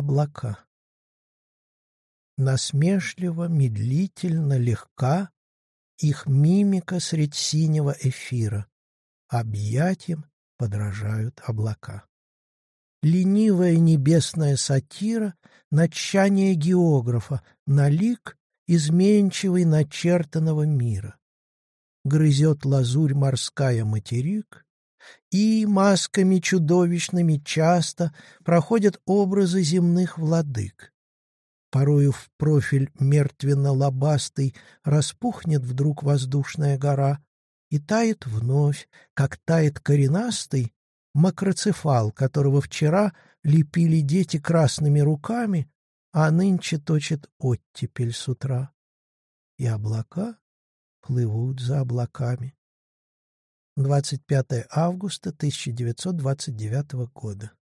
облака. Насмешливо, медлительно, легка их мимика средь синего эфира. Объятием подражают облака. Ленивая небесная сатира — начание географа, на лик изменчивый начертанного мира. Грызет лазурь морская материк, и масками чудовищными часто проходят образы земных владык. Порою в профиль мертвенно-лобастый распухнет вдруг воздушная гора и тает вновь, как тает коренастый макроцефал, которого вчера лепили дети красными руками, а нынче точит оттепель с утра. И облака плывут за облаками. 25 августа 1929 года.